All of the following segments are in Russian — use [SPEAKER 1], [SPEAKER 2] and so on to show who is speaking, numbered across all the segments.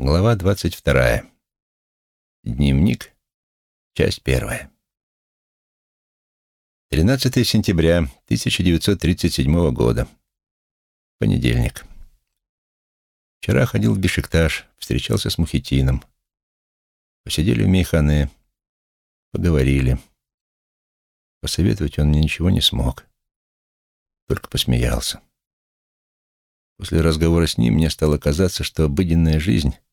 [SPEAKER 1] Глава двадцать вторая. Дневник. Часть первая. 13 сентября 1937 года. Понедельник. Вчера ходил в Бешикташ, встречался с Мухитином. Посидели в Мейхане, поговорили. Посоветовать он мне ничего не смог, только посмеялся. После разговора с ним мне стало казаться, что обыденная жизнь —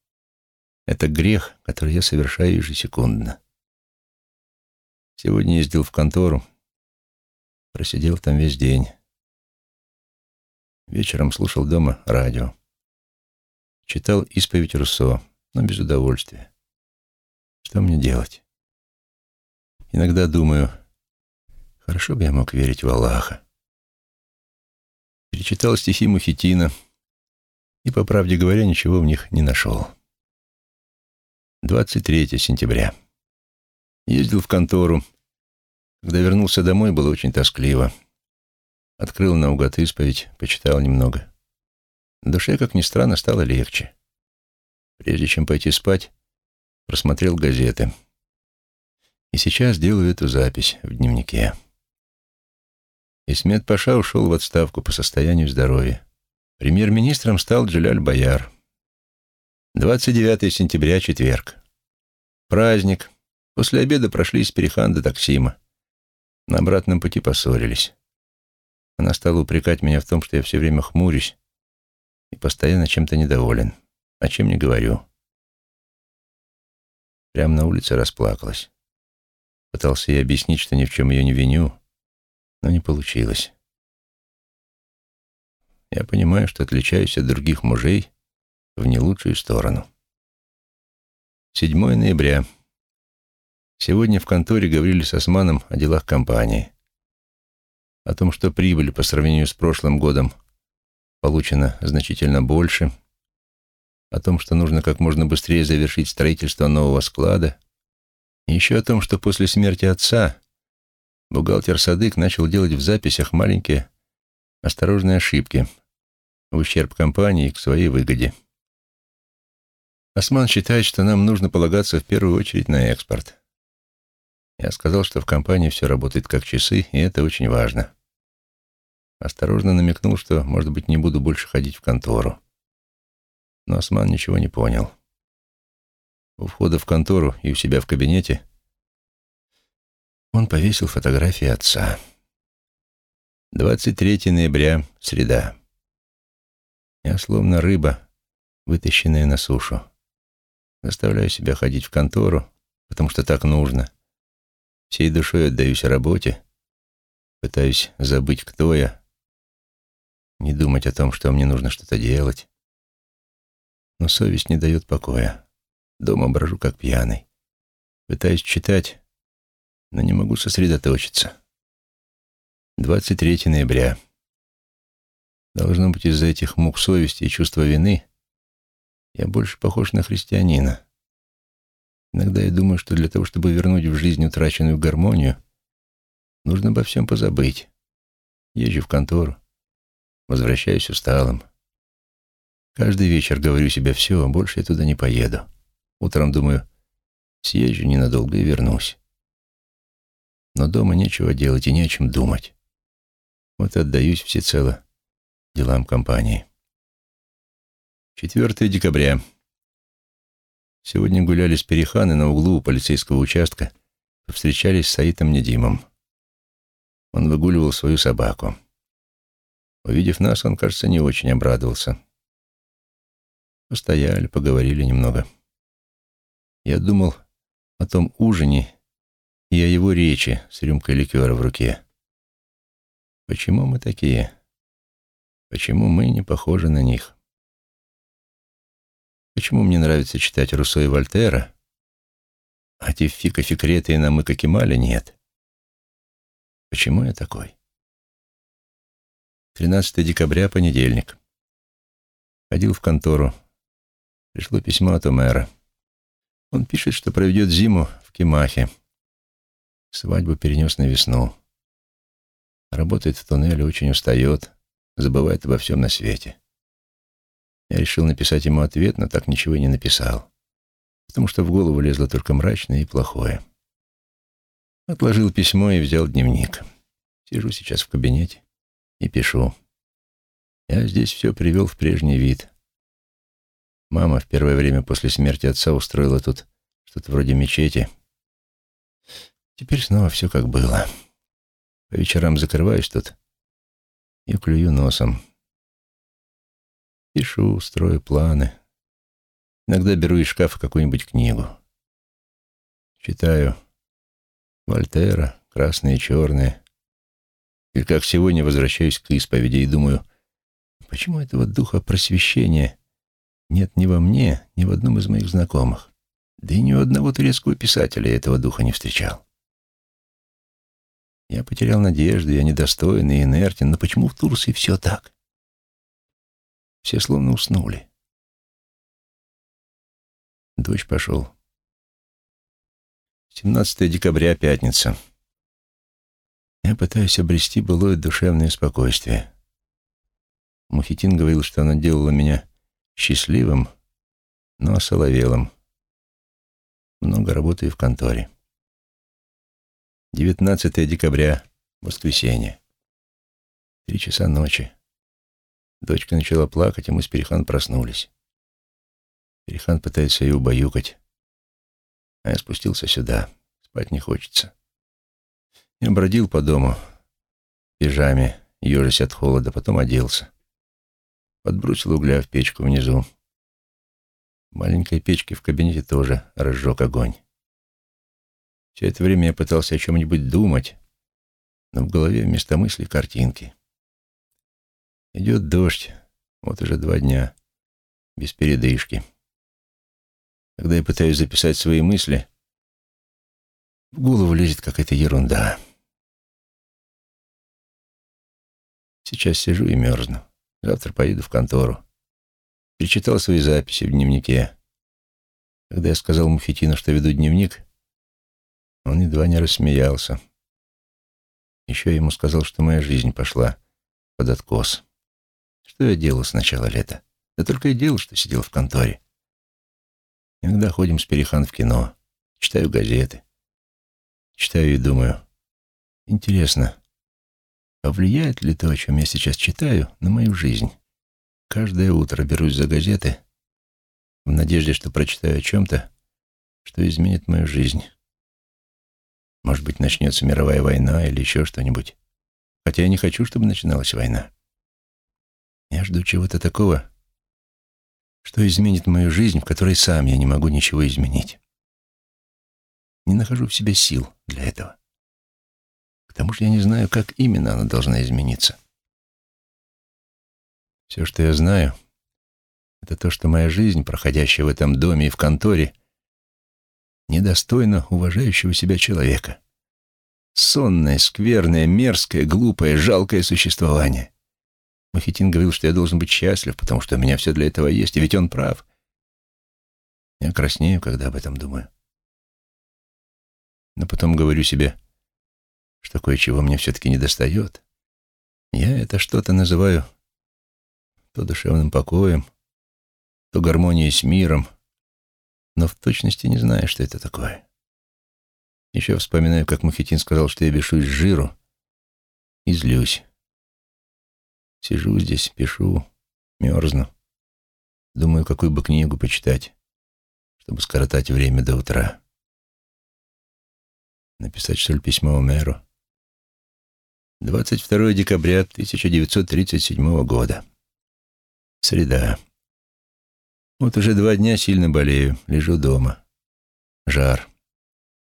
[SPEAKER 1] это грех, который я совершаю ежесекундно. Сегодня ездил в контору, просидел там весь день. Вечером слушал дома радио. Читал исповедь Руссо, но без удовольствия. Что мне делать? Иногда думаю, хорошо бы я мог верить в Аллаха. Перечитал стихи Мухитина и, по правде говоря, ничего в них не нашел. 23 сентября. Ездил в контору. Когда вернулся домой, было очень тоскливо. Открыл наугад исповедь, почитал немного. На душе, как ни странно, стало легче. Прежде чем пойти спать, просмотрел газеты. И сейчас делаю эту запись в дневнике. Исмет Паша ушел в отставку по состоянию здоровья. Премьер-министром стал Джиляль Бояр. 29 сентября, четверг. Праздник. После обеда прошли из Перехан до Таксима. На обратном пути поссорились. Она стала упрекать меня в том, что я все время хмурюсь и постоянно чем-то недоволен. О чем не говорю. Прямо на улице расплакалась. Пытался ей объяснить, что ни в чем ее не виню, но не получилось. Я понимаю, что отличаюсь от других мужей в не лучшую сторону. 7 ноября. Сегодня в конторе говорили с Османом о делах компании. О том, что прибыль по сравнению с прошлым годом получена значительно больше. О том, что нужно как можно быстрее завершить строительство нового склада. И еще о том, что после смерти отца бухгалтер Садык начал делать в записях маленькие осторожные ошибки в ущерб компании к своей выгоде. Осман считает, что нам нужно полагаться в первую очередь на экспорт. Я сказал, что в компании все работает как часы, и это очень важно. Осторожно намекнул, что, может быть, не буду больше ходить в контору. Но Осман ничего не понял. У входа в контору и у себя в кабинете он повесил фотографии отца. 23 ноября, среда. Я словно рыба, вытащенная на сушу. Заставляю себя ходить в контору, потому что так нужно. Всей душой отдаюсь работе, пытаюсь забыть, кто я, не думать о том, что мне нужно что-то делать. Но совесть не дает покоя. Дома брожу как пьяный. Пытаюсь читать, но не могу сосредоточиться. 23 ноября. Должно быть, из-за этих мук совести и чувства вины я больше похож на христианина. Иногда я думаю, что для того, чтобы вернуть в жизнь утраченную гармонию, нужно обо всем позабыть. Езжу в контору, возвращаюсь усталым. Каждый вечер говорю себе «все, больше я туда не поеду». Утром думаю «съезжу ненадолго и вернусь». Но дома нечего делать и не о чем думать. Вот отдаюсь всецело делам компании. 4 декабря. Сегодня гуляли с Переханы на углу у полицейского участка, повстречались с Саитом Недимом. Он выгуливал свою собаку. Увидев нас, он, кажется, не очень обрадовался. Постояли, поговорили немного. Я думал о том ужине и о его речи с рюмкой ликера в руке. Почему мы такие? Почему мы не похожи на них? Почему мне нравится читать Руссо и Вольтера, а Тиффика Фикрета и Намыка Кемаля нет? Почему я такой? 13 декабря, понедельник. Ходил в контору. Пришло письмо от Омера. Он пишет, что проведет зиму в Кемахе. Свадьбу перенес на весну. Работает в туннеле, очень устает, забывает обо всем на свете. Я решил написать ему ответ, но так ничего и не написал, потому что в голову лезло только мрачное и плохое. Отложил письмо и взял дневник. Сижу сейчас в кабинете и пишу. Я здесь все привел в прежний вид. Мама в первое время после смерти отца устроила тут что-то вроде мечети. Теперь снова все как было. По вечерам закрываюсь тут и клюю носом. Пишу, строю планы. Иногда беру из шкафа какую-нибудь книгу. Читаю Вольтера, красные и черные. И как сегодня возвращаюсь к исповеди и думаю, почему этого духа просвещения нет ни во мне, ни в одном из моих знакомых. Да и ни у одного турецкого писателя я этого духа не встречал. Я потерял надежду, я недостоин и инертен, но почему в Турции все так? Все словно уснули. Дождь пошел. 17 декабря, пятница. Я пытаюсь обрести былое душевное спокойствие. Мухитин говорил, что она делала меня счастливым, но осоловелым. Много работаю в конторе. 19 декабря, воскресенье. Три часа ночи. Дочка начала плакать, и мы с Перехан проснулись. Перехан пытается ее убаюкать. А я спустился сюда. Спать не хочется. Я бродил по дому в пижаме, ежась от холода, потом оделся. Подбросил угля в печку внизу. В маленькой печке в кабинете тоже разжег огонь. Все это время я пытался о чем-нибудь думать, но в голове вместо мыслей картинки. Идет дождь, вот уже два дня, без передышки. Когда я пытаюсь записать свои мысли, в голову лезет какая-то ерунда. Сейчас сижу и мерзну. Завтра поеду в контору. Перечитал свои записи в дневнике. Когда я сказал Мухитину, что веду дневник, он едва не рассмеялся. Еще я ему сказал, что моя жизнь пошла под откос. Что я делал с начала лета? Да только и делал, что сидел в конторе. Иногда ходим с Перехан в кино, читаю газеты. Читаю и думаю, интересно, повлияет ли то, о чем я сейчас читаю, на мою жизнь? Каждое утро берусь за газеты в надежде, что прочитаю о чем-то, что изменит мою жизнь. Может быть, начнется мировая война или еще что-нибудь. Хотя я не хочу, чтобы начиналась война. Я жду чего-то такого, что изменит мою жизнь, в которой сам я не могу ничего изменить. Не нахожу в себе сил для этого. К тому же я не знаю, как именно она должна измениться. Все, что я знаю, это то, что моя жизнь, проходящая в этом доме и в конторе, недостойна уважающего себя человека. Сонное, скверное, мерзкое, глупое, жалкое существование. Махитин говорил, что я должен быть счастлив, потому что у меня все для этого есть, и ведь он прав. Я краснею, когда об этом думаю. Но потом говорю себе, что кое-чего мне все-таки недостает. Я это что-то называю то душевным покоем, то гармонией с миром, но в точности не знаю, что это такое. Еще вспоминаю, как Мухитин сказал, что я бешусь жиру и злюсь. Сижу здесь, пишу, мерзну. Думаю, какую бы книгу почитать, чтобы скоротать время до утра. Написать, что ли, письмо мэру. 22 декабря 1937 года. Среда. Вот уже два дня сильно болею, лежу дома. Жар.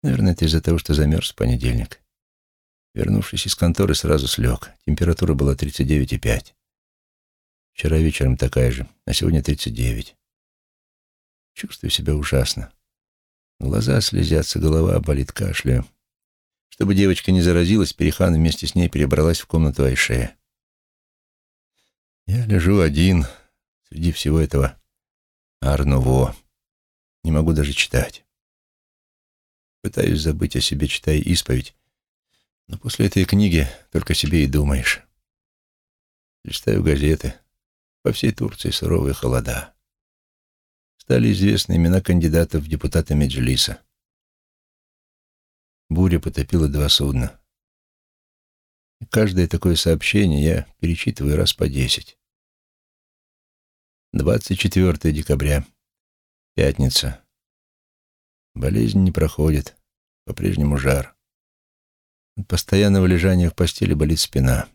[SPEAKER 1] Наверное, это из-за того, что замерз в понедельник. Вернувшись из конторы, сразу слег. Температура была 39,5. Вчера вечером такая же, а сегодня 39. Чувствую себя ужасно. Глаза слезятся, голова болит, кашляю. Чтобы девочка не заразилась, Перехан вместе с ней перебралась в комнату Айше. Я лежу один среди всего этого Арнуво. Не могу даже читать. Пытаюсь забыть о себе, читая исповедь. Но после этой книги только себе и думаешь. Листаю газеты. По всей Турции суровые холода. Стали известны имена кандидатов в депутаты Меджлиса. Буря потопила два судна. И каждое такое сообщение я перечитываю раз по десять. 24 декабря. Пятница. Болезнь не проходит. По-прежнему жар. От постоянного лежания в постели болит спина.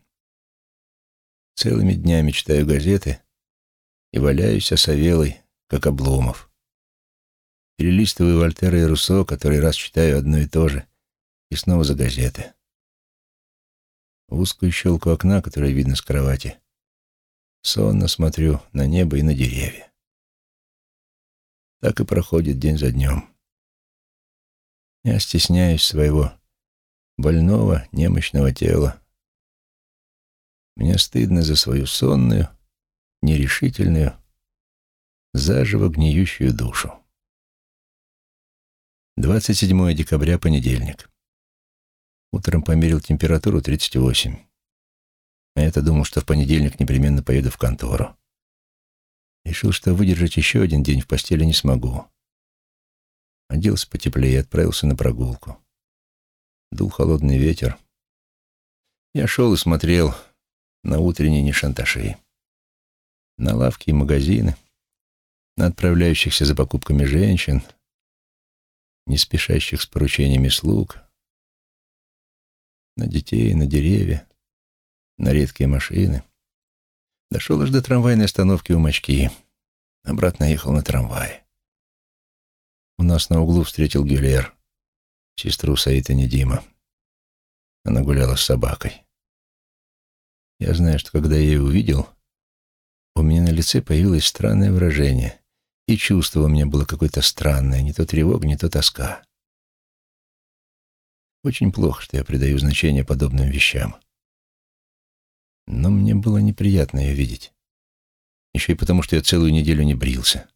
[SPEAKER 1] Целыми днями читаю газеты и валяюсь осовелой, как Обломов. Перелистываю Вольтера и Руссо, который раз читаю одно и то же, и снова за газеты. В узкую щелку окна, которая видно с кровати, сонно смотрю на небо и на деревья. Так и проходит день за днем. Я стесняюсь своего больного, немощного тела. Мне стыдно за свою сонную, нерешительную, заживо гниющую душу. 27 декабря, понедельник. Утром померил температуру 38. А я-то думал, что в понедельник непременно поеду в контору. Решил, что выдержать еще один день в постели не смогу. Оделся потеплее и отправился на прогулку. Дул холодный ветер. Я шел и смотрел на утренние нешанташи. На лавки и магазины, на отправляющихся за покупками женщин, не спешащих с поручениями слуг, на детей, на деревья, на редкие машины. Дошел аж до трамвайной остановки у Мочки. Обратно ехал на трамвае. У нас на углу встретил Гюлер, сестру Саита Недима. Она гуляла с собакой. Я знаю, что когда я ее увидел, у меня на лице появилось странное выражение, и чувство у меня было какое-то странное, не то тревога, не то тоска. Очень плохо, что я придаю значение подобным вещам. Но мне было неприятно ее видеть. Еще и потому, что я целую неделю не брился.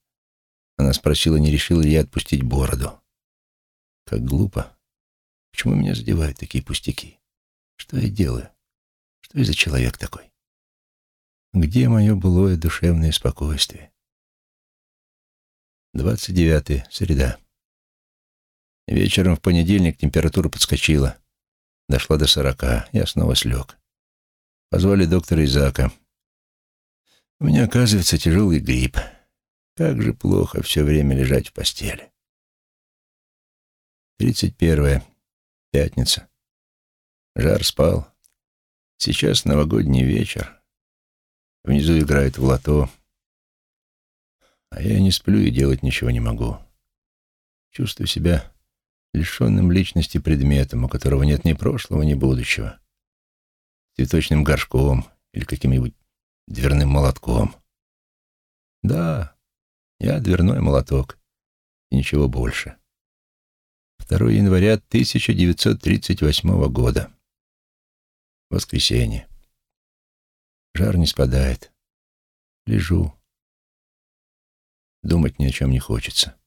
[SPEAKER 1] Она спросила, не решил ли я отпустить бороду. Как глупо. Почему меня задевают такие пустяки? Что я делаю? Что я за человек такой? Где мое былое душевное спокойствие? 29 среда. Вечером в понедельник температура подскочила. Дошла до сорока. Я снова слег. Позвали доктора Изака. У меня, оказывается, тяжелый грипп. Как же плохо все время лежать в постели. Тридцать первое. Пятница. Жар спал. Сейчас новогодний вечер. Внизу играют в лото. А я не сплю и делать ничего не могу. Чувствую себя лишенным личности предметом, у которого нет ни прошлого, ни будущего, цветочным горшком или каким-нибудь дверным молотком. Да, я дверной молоток, и ничего больше. 2 января 1938 года. Воскресенье. Жар не спадает. Лежу. Думать ни о чем не хочется.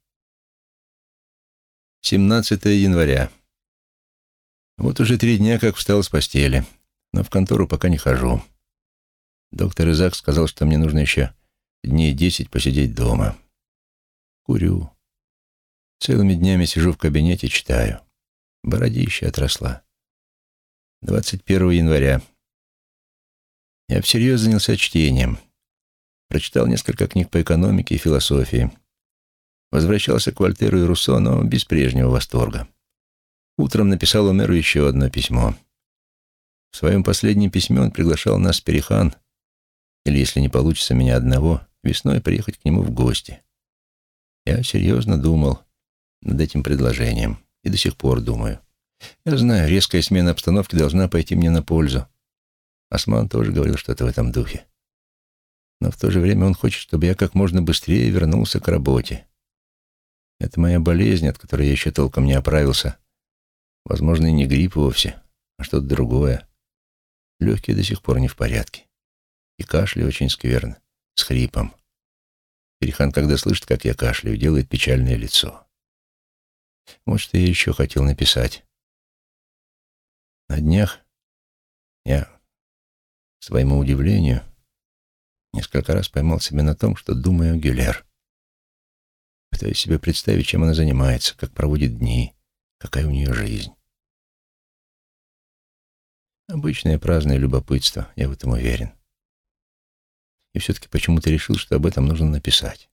[SPEAKER 1] 17 января. Вот уже три дня, как встал с постели, но в контору пока не хожу. Доктор Изак сказал, что мне нужно еще дней десять посидеть дома. Курю. Целыми днями сижу в кабинете, читаю. Бородища отросла. 21 января. Я всерьез занялся чтением. Прочитал несколько книг по экономике и философии. Возвращался к Вольтеру и Руссо, но без прежнего восторга. Утром написал Омеру еще одно письмо. В своем последнем письме он приглашал нас Перехан, или, если не получится меня одного, весной приехать к нему в гости. Я серьезно думал над этим предложением и до сих пор думаю. Я знаю, резкая смена обстановки должна пойти мне на пользу. Осман тоже говорил что-то в этом духе. Но в то же время он хочет, чтобы я как можно быстрее вернулся к работе. Это моя болезнь, от которой я еще толком не оправился. Возможно, и не грипп вовсе, а что-то другое. Легкие до сих пор не в порядке. И кашля очень скверно, с хрипом. Перехан, когда слышит, как я кашляю, делает печальное лицо. Вот что я еще хотел написать. На днях я, к своему удивлению, Несколько раз поймал себя на том, что думаю о Гюлер. Пытаюсь себе представить, чем она занимается, как проводит дни, какая у нее жизнь. Обычное праздное любопытство, я в этом уверен. И все-таки почему-то решил, что об этом нужно написать.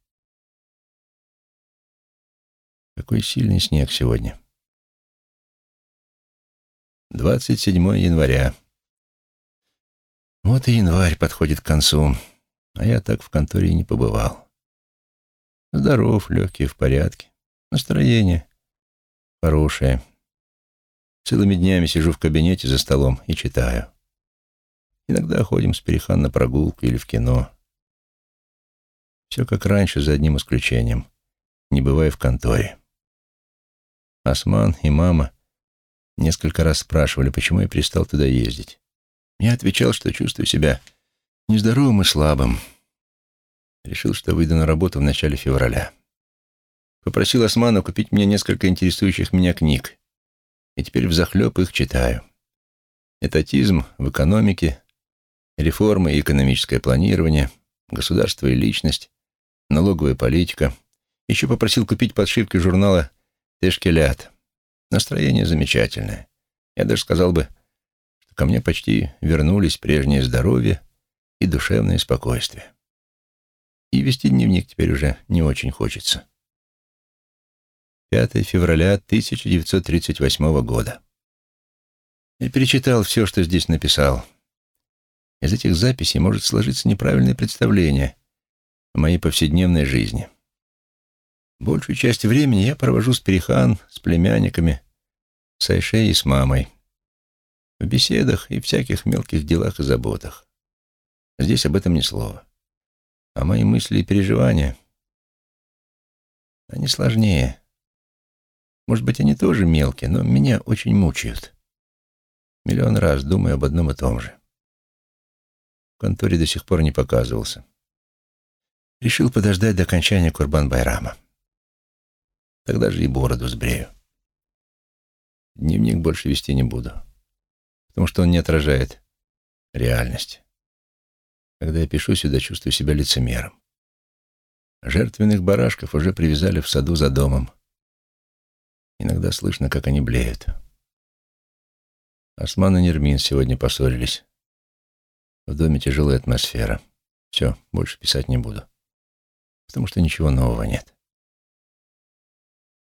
[SPEAKER 1] Какой сильный снег сегодня. 27 января. Вот и январь подходит к концу, а я так в конторе не побывал. Здоров, легкий, в порядке. Настроение хорошее. Целыми днями сижу в кабинете за столом и читаю. Иногда ходим с Перехан на прогулку или в кино. Все как раньше, за одним исключением. Не бывая в конторе. Осман и мама несколько раз спрашивали, почему я перестал туда ездить. Я отвечал, что чувствую себя нездоровым и слабым. Решил, что выйду на работу в начале февраля. Попросил Османа купить мне несколько интересующих меня книг. И теперь взахлеб их читаю. Этатизм в экономике, реформы и экономическое планирование, государство и личность, налоговая политика. Еще попросил купить подшивки журнала «Тешкелят». Настроение замечательное. Я даже сказал бы, что ко мне почти вернулись прежнее здоровье и душевное спокойствие. И вести дневник теперь уже не очень хочется. 5 февраля 1938 года. Я перечитал все, что здесь написал. Из этих записей может сложиться неправильное представление о моей повседневной жизни. Большую часть времени я провожу с Перехан, с племянниками, с Айшей и с мамой. В беседах и всяких мелких делах и заботах. Здесь об этом ни слова. А мои мысли и переживания, они сложнее. Может быть, они тоже мелкие, но меня очень мучают. Миллион раз думаю об одном и том же. В конторе до сих пор не показывался. Решил подождать до окончания Курбан-Байрама. Тогда же и бороду сбрею. Дневник больше вести не буду, потому что он не отражает реальность. Когда я пишу сюда, чувствую себя лицемером. Жертвенных барашков уже привязали в саду за домом. Иногда слышно, как они блеют. Осман и Нермин сегодня поссорились. В доме тяжелая атмосфера. Все, больше писать не буду, потому что ничего нового нет.